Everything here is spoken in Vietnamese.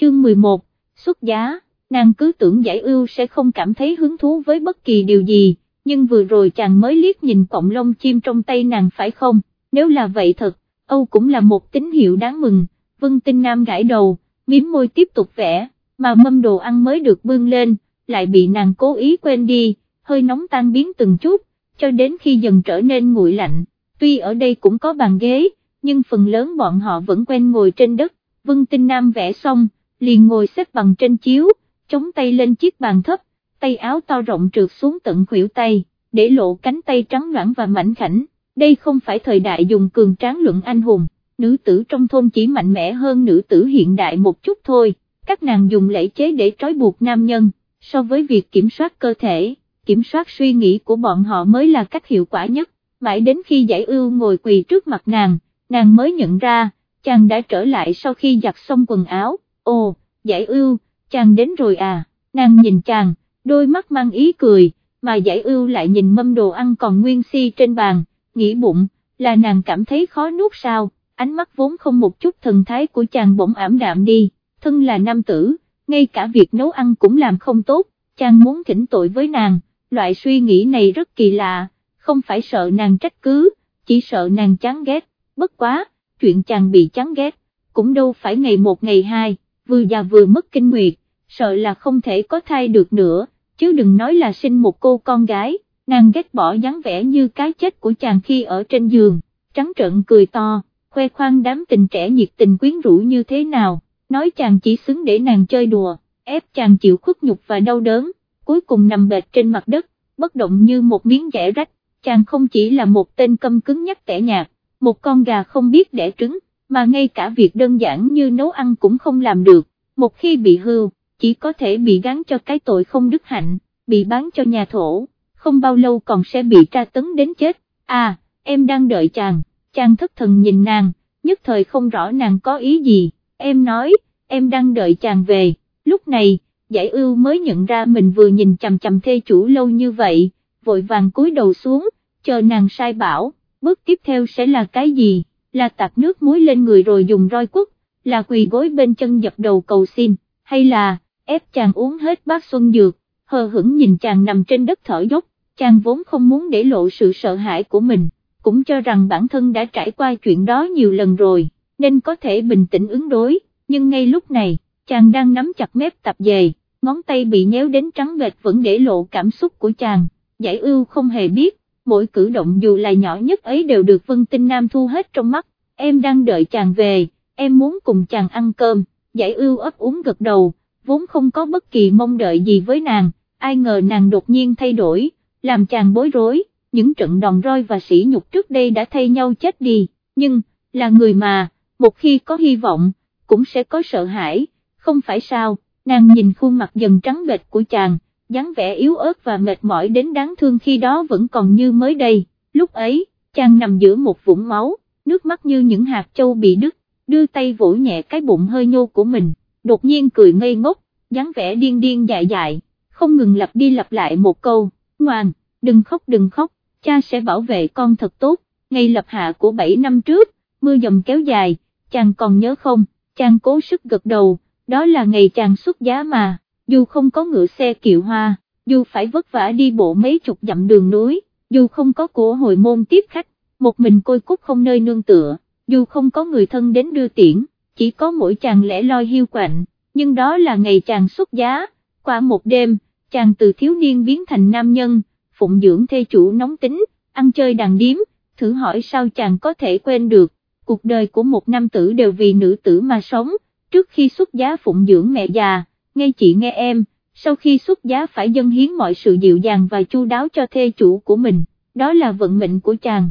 chương 11, xuất giá, nàng cứ tưởng giải ưu sẽ không cảm thấy hứng thú với bất kỳ điều gì, nhưng vừa rồi chàng mới liếc nhìn cọng lông chim trong tay nàng phải không, nếu là vậy thật, Âu cũng là một tín hiệu đáng mừng, Vân Tinh Nam gãi đầu, miếm môi tiếp tục vẽ, mà mâm đồ ăn mới được bưng lên, lại bị nàng cố ý quên đi, hơi nóng tan biến từng chút, cho đến khi dần trở nên nguội lạnh, tuy ở đây cũng có bàn ghế, nhưng phần lớn bọn họ vẫn quen ngồi trên đất, Vân Tinh Nam vẽ xong, liền ngồi xếp bằng trên chiếu, chống tay lên chiếc bàn thấp, tay áo to rộng trượt xuống tận khuỷu tay, để lộ cánh tay trắng loãng và mảnh khảnh, đây không phải thời đại dùng cường tráng luận anh hùng, nữ tử trong thôn chỉ mạnh mẽ hơn nữ tử hiện đại một chút thôi, các nàng dùng lễ chế để trói buộc nam nhân, so với việc kiểm soát cơ thể, kiểm soát suy nghĩ của bọn họ mới là cách hiệu quả nhất, mãi đến khi giải ưu ngồi quỳ trước mặt nàng, nàng mới nhận ra, chàng đã trở lại sau khi giặt xong quần áo, ồ, giải ưu, chàng đến rồi à, nàng nhìn chàng, đôi mắt mang ý cười, mà giải ưu lại nhìn mâm đồ ăn còn nguyên si trên bàn, nghĩ bụng, là nàng cảm thấy khó nuốt sao, ánh mắt vốn không một chút thần thái của chàng bỗng ảm đạm đi, thân là nam tử, ngay cả việc nấu ăn cũng làm không tốt, chàng muốn thỉnh tội với nàng, loại suy nghĩ này rất kỳ lạ, không phải sợ nàng trách cứ, chỉ sợ nàng chán ghét, bất quá, chuyện chàng bị chán ghét, cũng đâu phải ngày một ngày hai, vừa già vừa mất kinh nguyệt, sợ là không thể có thai được nữa, chứ đừng nói là sinh một cô con gái, nàng ghét bỏ dáng vẻ như cái chết của chàng khi ở trên giường, trắng trợn cười to, khoe khoang đám tình trẻ nhiệt tình quyến rũ như thế nào, nói chàng chỉ xứng để nàng chơi đùa, ép chàng chịu khuất nhục và đau đớn, cuối cùng nằm bệt trên mặt đất, bất động như một miếng rẻ rách, chàng không chỉ là một tên câm cứng nhắc tẻ nhạt, một con gà không biết đẻ trứng, mà ngay cả việc đơn giản như nấu ăn cũng không làm được, một khi bị hư, chỉ có thể bị gắn cho cái tội không đức hạnh, bị bán cho nhà thổ, không bao lâu còn sẽ bị tra tấn đến chết, à, em đang đợi chàng, chàng thất thần nhìn nàng, nhất thời không rõ nàng có ý gì, em nói, em đang đợi chàng về, lúc này, giải ưu mới nhận ra mình vừa nhìn chầm chầm thê chủ lâu như vậy, vội vàng cúi đầu xuống, chờ nàng sai bảo, bước tiếp theo sẽ là cái gì, là tạt nước muối lên người rồi dùng roi quất, là quỳ gối bên chân dập đầu cầu xin, hay là, ép chàng uống hết bát xuân dược, hờ hững nhìn chàng nằm trên đất thở dốc, chàng vốn không muốn để lộ sự sợ hãi của mình, cũng cho rằng bản thân đã trải qua chuyện đó nhiều lần rồi, nên có thể bình tĩnh ứng đối, nhưng ngay lúc này, chàng đang nắm chặt mép tập dề, ngón tay bị nhéo đến trắng bệt vẫn để lộ cảm xúc của chàng, giải ưu không hề biết, mỗi cử động dù là nhỏ nhất ấy đều được Vân Tinh Nam thu hết trong mắt, em đang đợi chàng về, em muốn cùng chàng ăn cơm, giải ưu ấp uống gật đầu, vốn không có bất kỳ mong đợi gì với nàng, ai ngờ nàng đột nhiên thay đổi, làm chàng bối rối, những trận đòn roi và sỉ nhục trước đây đã thay nhau chết đi, nhưng, là người mà, một khi có hy vọng, cũng sẽ có sợ hãi, không phải sao, nàng nhìn khuôn mặt dần trắng bệch của chàng, dáng vẻ yếu ớt và mệt mỏi đến đáng thương khi đó vẫn còn như mới đây, lúc ấy, chàng nằm giữa một vũng máu, nước mắt như những hạt châu bị đứt, đưa tay vỗ nhẹ cái bụng hơi nhô của mình, đột nhiên cười ngây ngốc, dáng vẻ điên điên dại dại, không ngừng lặp đi lặp lại một câu, ngoan, đừng khóc đừng khóc, cha sẽ bảo vệ con thật tốt, ngày lập hạ của 7 năm trước, mưa dầm kéo dài, chàng còn nhớ không, chàng cố sức gật đầu, đó là ngày chàng xuất giá mà, dù không có ngựa xe kiệu hoa, dù phải vất vả đi bộ mấy chục dặm đường núi, dù không có của hồi môn tiếp khách, một mình côi cút không nơi nương tựa, dù không có người thân đến đưa tiễn, chỉ có mỗi chàng lẻ loi hiu quạnh, nhưng đó là ngày chàng xuất giá, qua một đêm, chàng từ thiếu niên biến thành nam nhân, phụng dưỡng thê chủ nóng tính, ăn chơi đàn điếm, thử hỏi sao chàng có thể quên được, cuộc đời của một nam tử đều vì nữ tử mà sống, trước khi xuất giá phụng dưỡng mẹ già, nghe chị nghe em, sau khi xuất giá phải dâng hiến mọi sự dịu dàng và chu đáo cho thê chủ của mình, đó là vận mệnh của chàng.